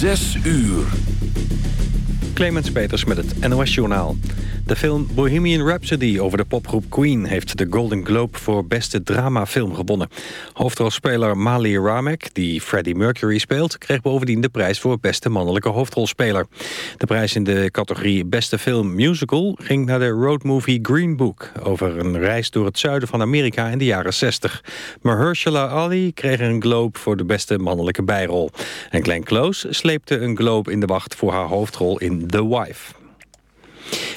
Zes uur. Clemens Peters met het NOS Journaal. De film Bohemian Rhapsody over de popgroep Queen... heeft de Golden Globe voor beste dramafilm gewonnen. Hoofdrolspeler Mali Ramek, die Freddie Mercury speelt... kreeg bovendien de prijs voor beste mannelijke hoofdrolspeler. De prijs in de categorie beste film musical... ging naar de roadmovie Green Book... over een reis door het zuiden van Amerika in de jaren 60. Mahershala Ali kreeg een Globe voor de beste mannelijke bijrol. En Glenn Close sleepte een Globe in de wacht voor haar hoofdrol in The Wife.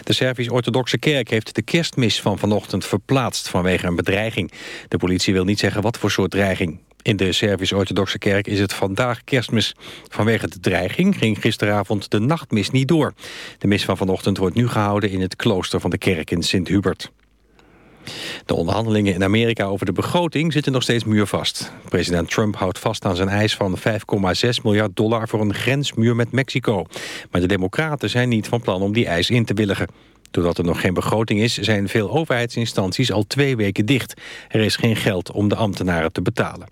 De Servisch-Orthodoxe Kerk heeft de kerstmis van vanochtend verplaatst vanwege een bedreiging. De politie wil niet zeggen wat voor soort dreiging. In de Servisch-Orthodoxe Kerk is het vandaag kerstmis. Vanwege de dreiging ging gisteravond de nachtmis niet door. De mis van vanochtend wordt nu gehouden in het klooster van de kerk in Sint-Hubert. De onderhandelingen in Amerika over de begroting zitten nog steeds muurvast. President Trump houdt vast aan zijn eis van 5,6 miljard dollar voor een grensmuur met Mexico. Maar de democraten zijn niet van plan om die eis in te willigen. Doordat er nog geen begroting is, zijn veel overheidsinstanties al twee weken dicht. Er is geen geld om de ambtenaren te betalen.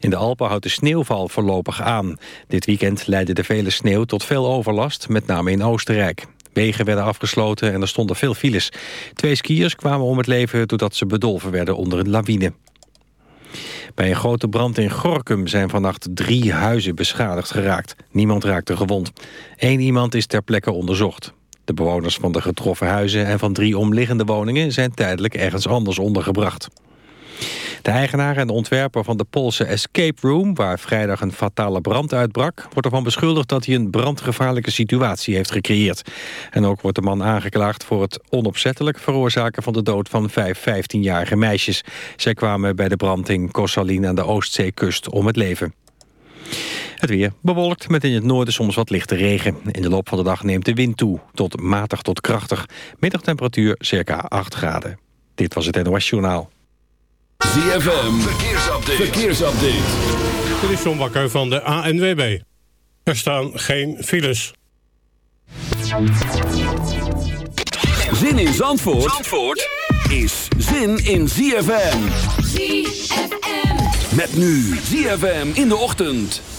In de Alpen houdt de sneeuwval voorlopig aan. Dit weekend leidde de vele sneeuw tot veel overlast, met name in Oostenrijk. Wegen werden afgesloten en er stonden veel files. Twee skiers kwamen om het leven doordat ze bedolven werden onder een lawine. Bij een grote brand in Gorkum zijn vannacht drie huizen beschadigd geraakt. Niemand raakte gewond. Eén iemand is ter plekke onderzocht. De bewoners van de getroffen huizen en van drie omliggende woningen... zijn tijdelijk ergens anders ondergebracht. De eigenaar en ontwerper van de Poolse Escape Room... waar vrijdag een fatale brand uitbrak... wordt ervan beschuldigd dat hij een brandgevaarlijke situatie heeft gecreëerd. En ook wordt de man aangeklaagd voor het onopzettelijk veroorzaken... van de dood van vijf 15-jarige meisjes. Zij kwamen bij de brand in Kossalin aan de Oostzeekust om het leven. Het weer bewolkt met in het noorden soms wat lichte regen. In de loop van de dag neemt de wind toe, tot matig tot krachtig. Middagtemperatuur circa 8 graden. Dit was het NOS Journaal. ZFM, verkeersupdate. verkeersupdate. Dit is John Bakker van de ANWB. Er staan geen files. Zin in Zandvoort, Zandvoort is zin in ZFM. ZFM. Met nu ZFM in de ochtend.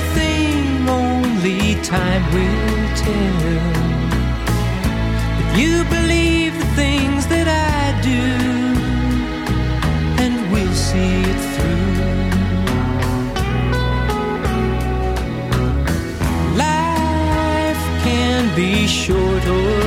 Every thing only time will tell. If you believe the things that I do and we'll see it through. Life can be short or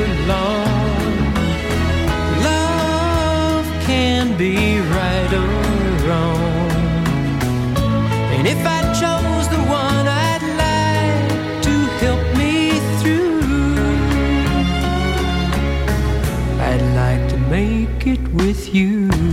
you.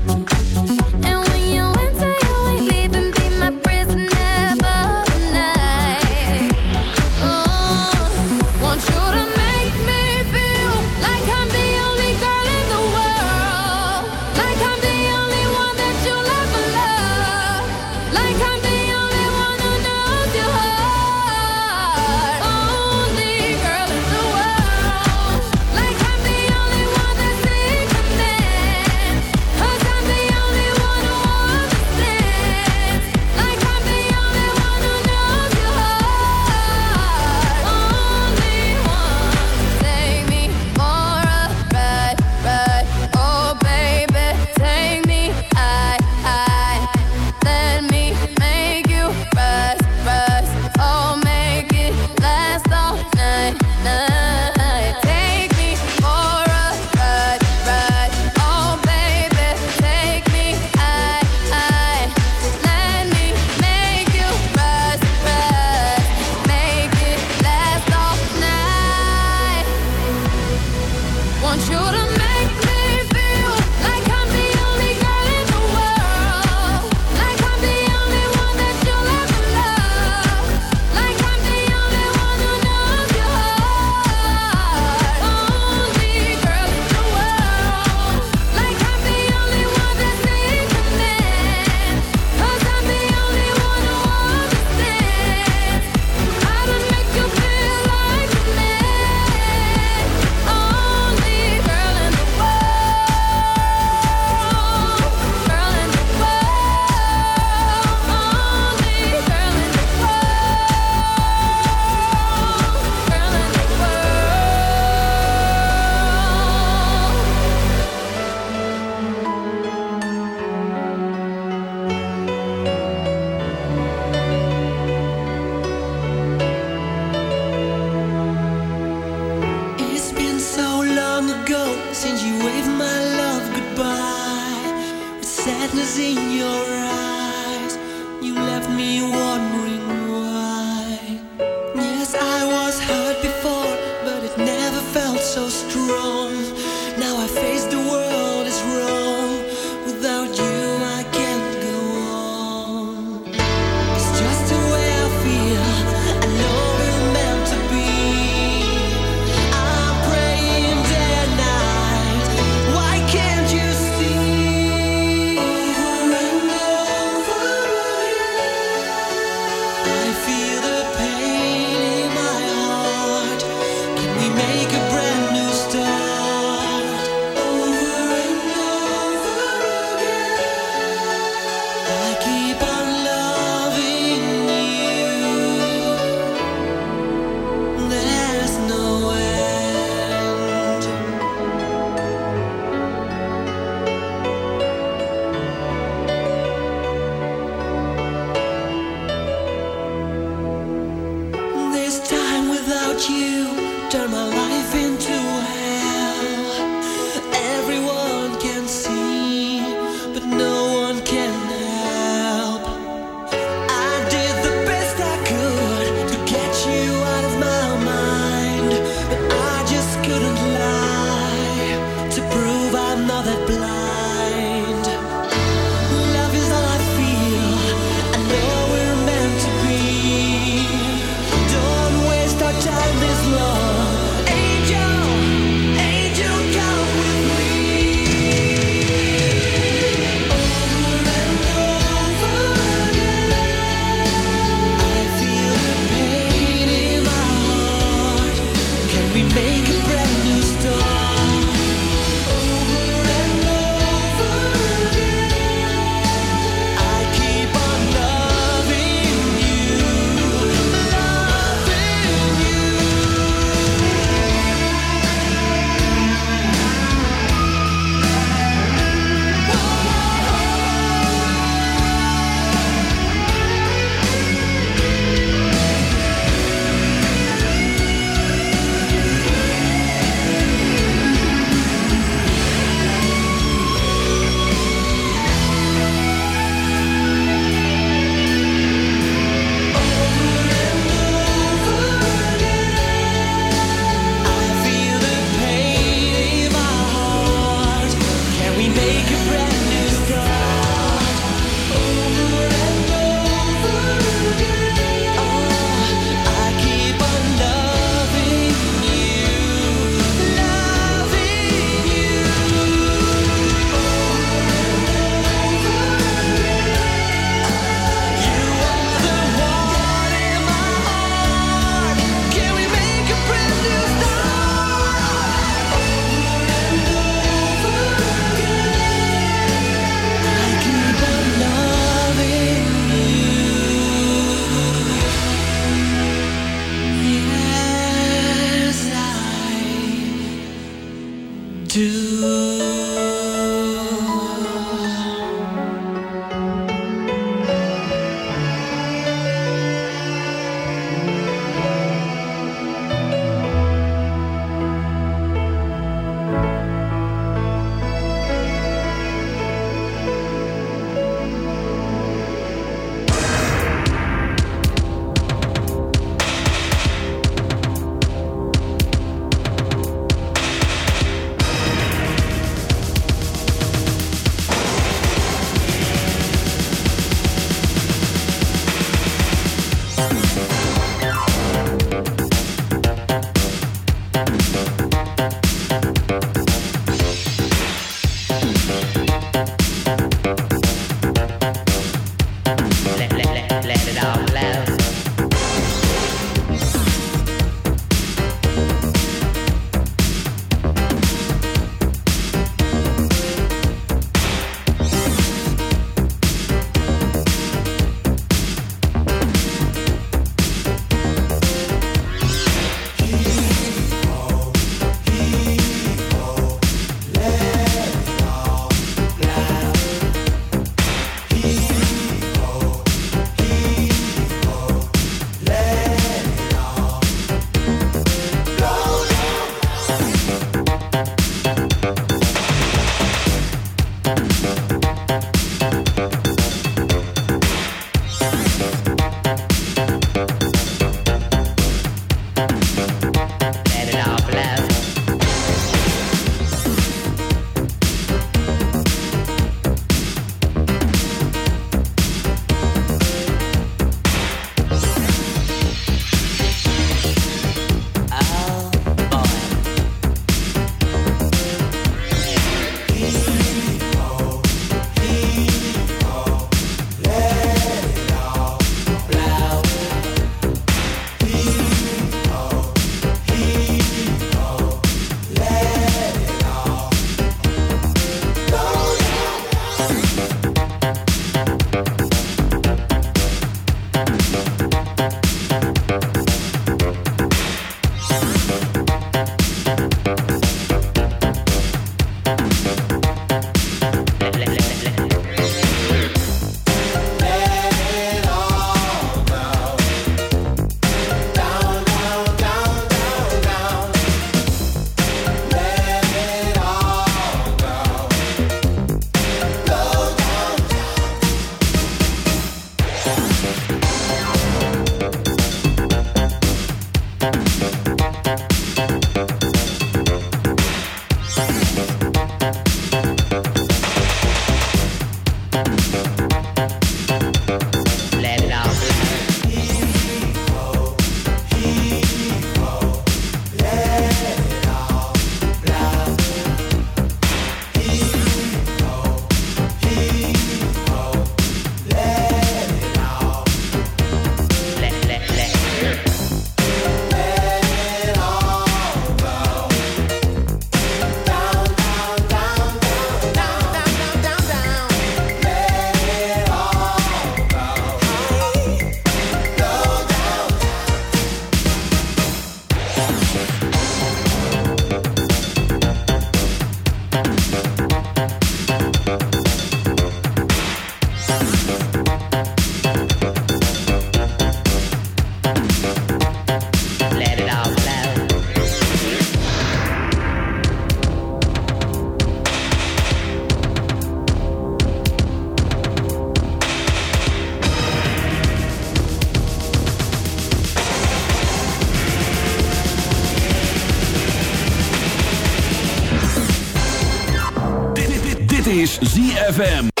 ZFM.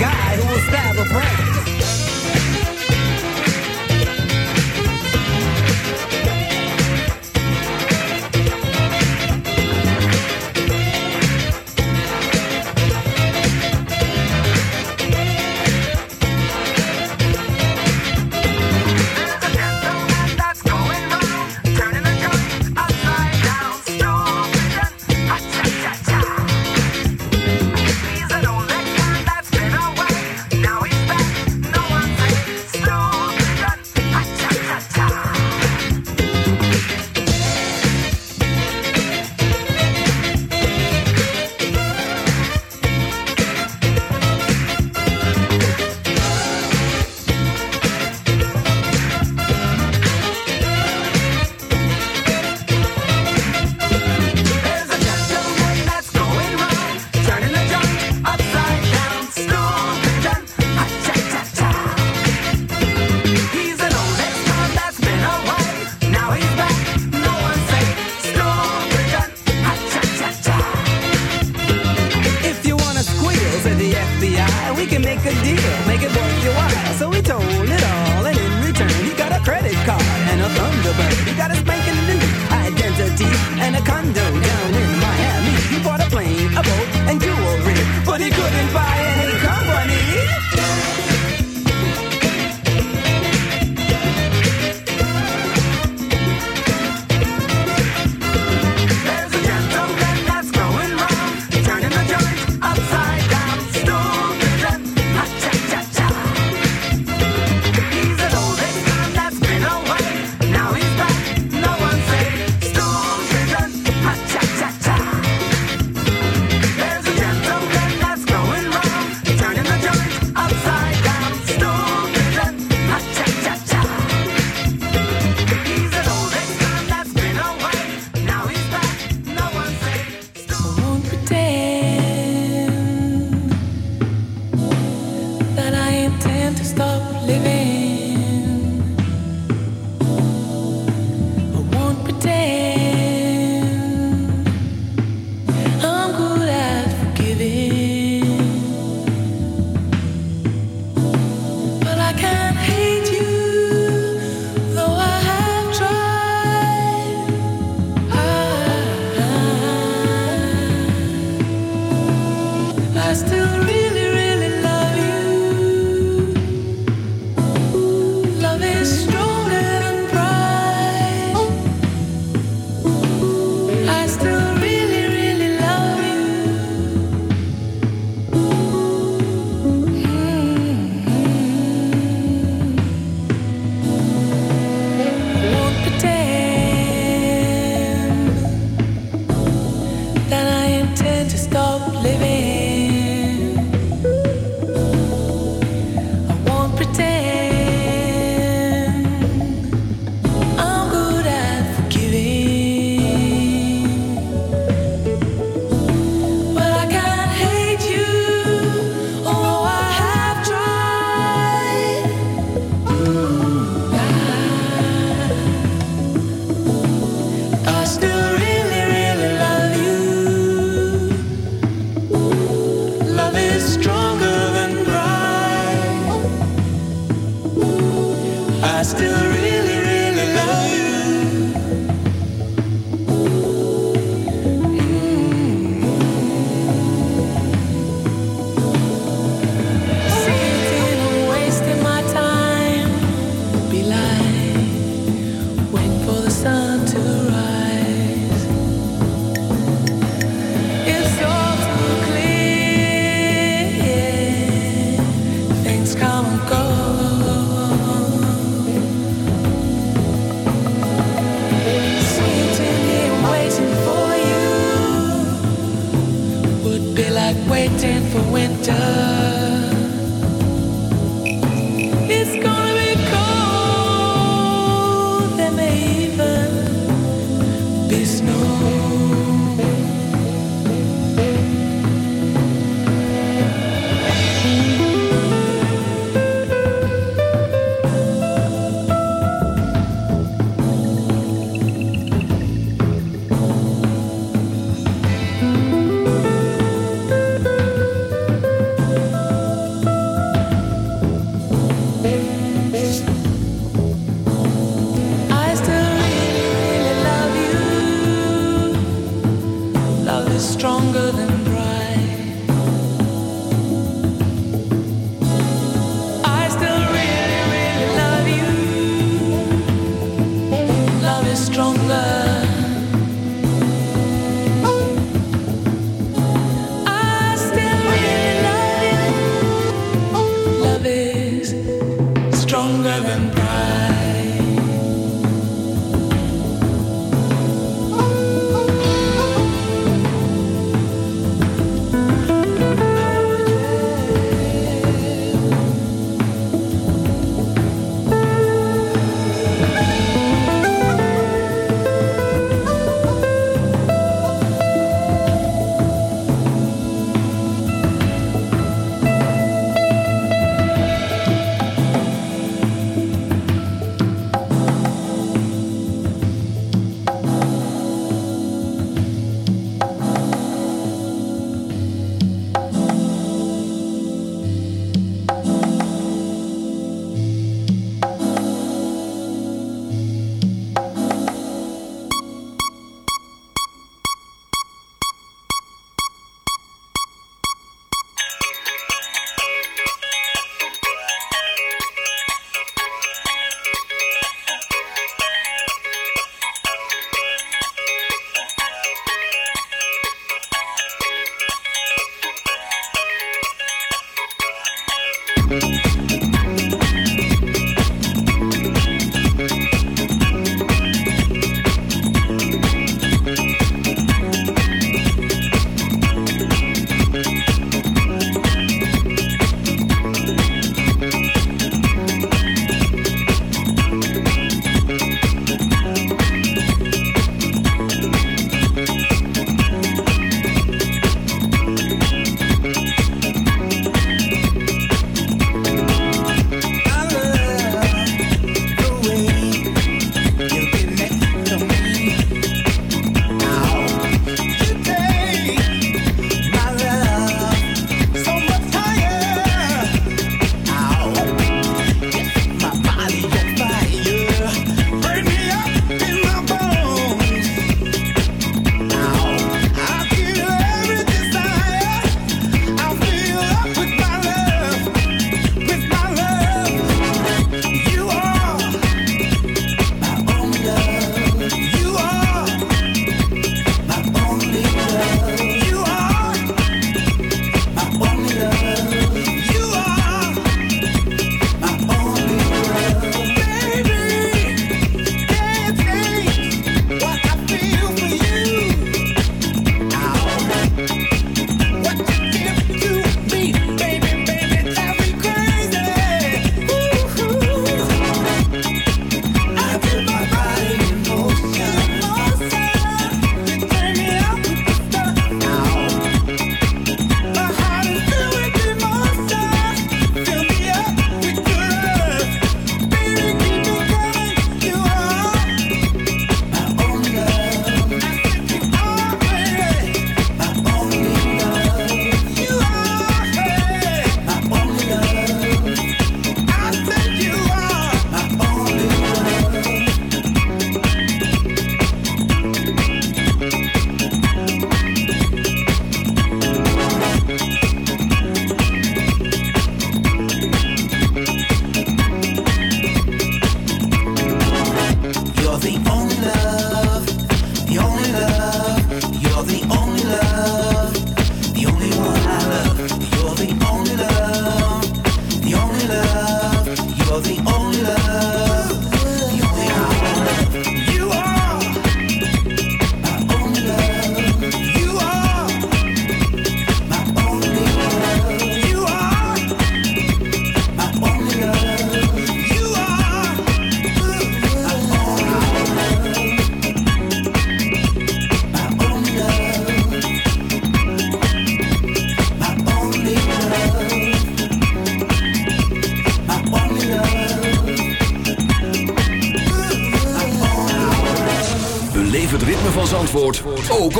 guy who will stab a friend.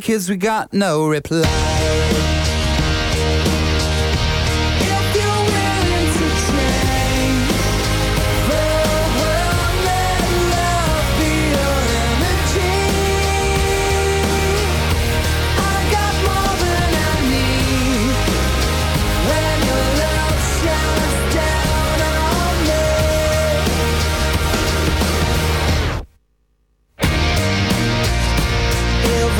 kids, we got no reply.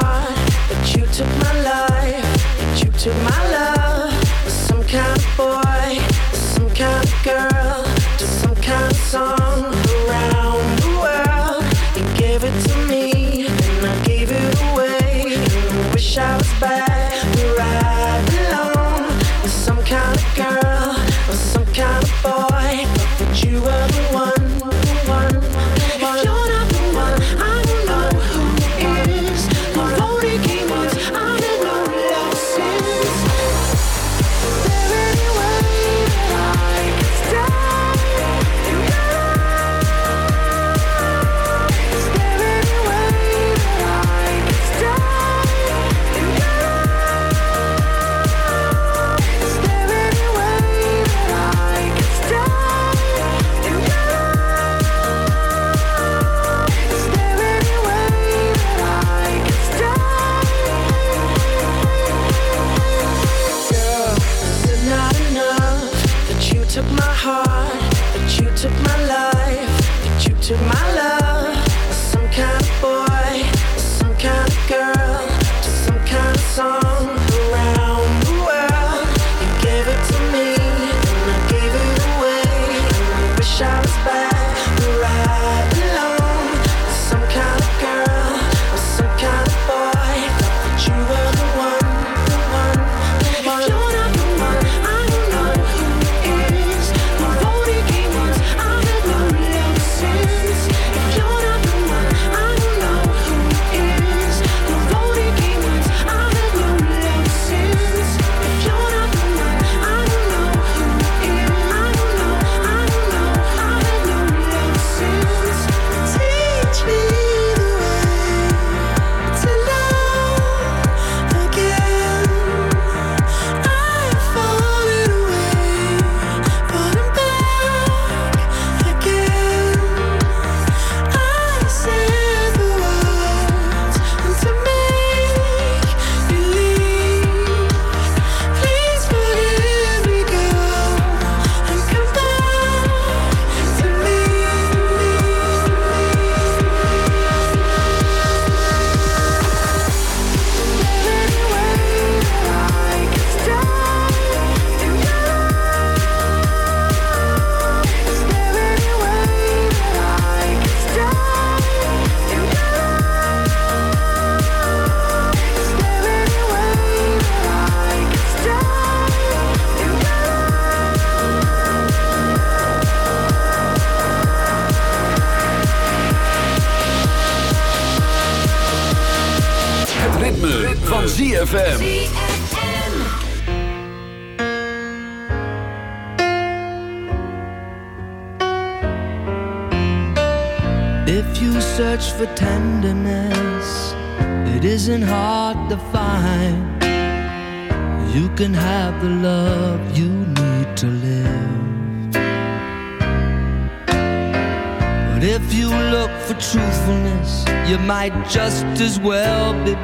heart, but you took my love.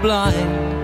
blind.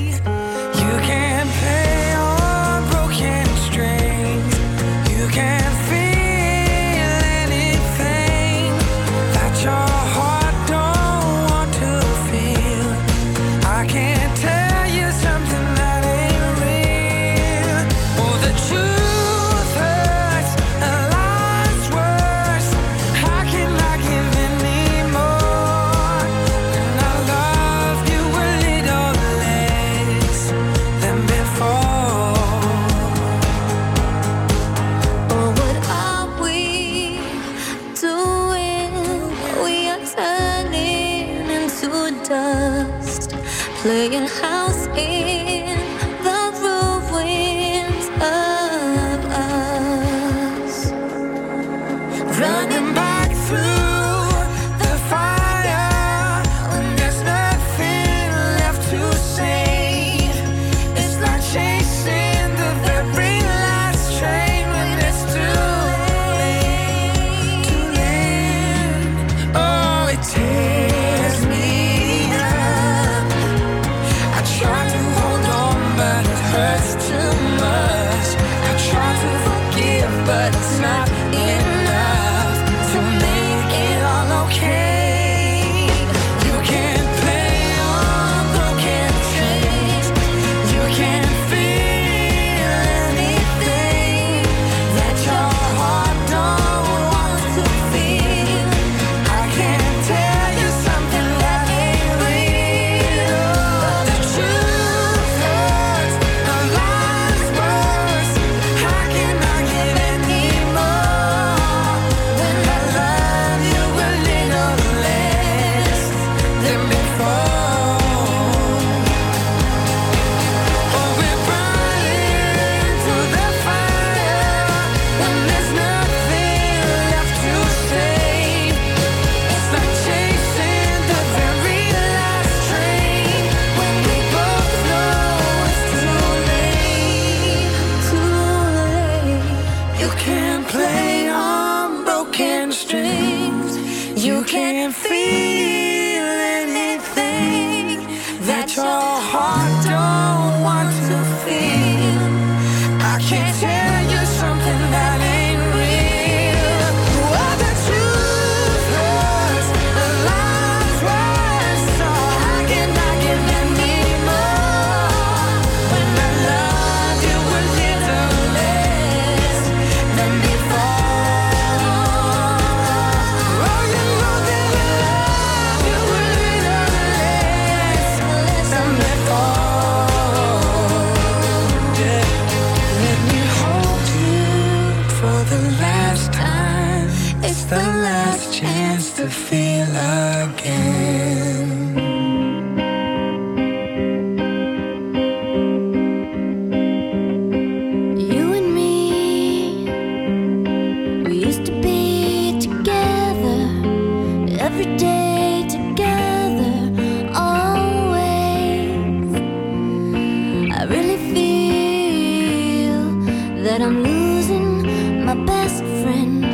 my best friend.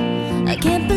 I can't believe.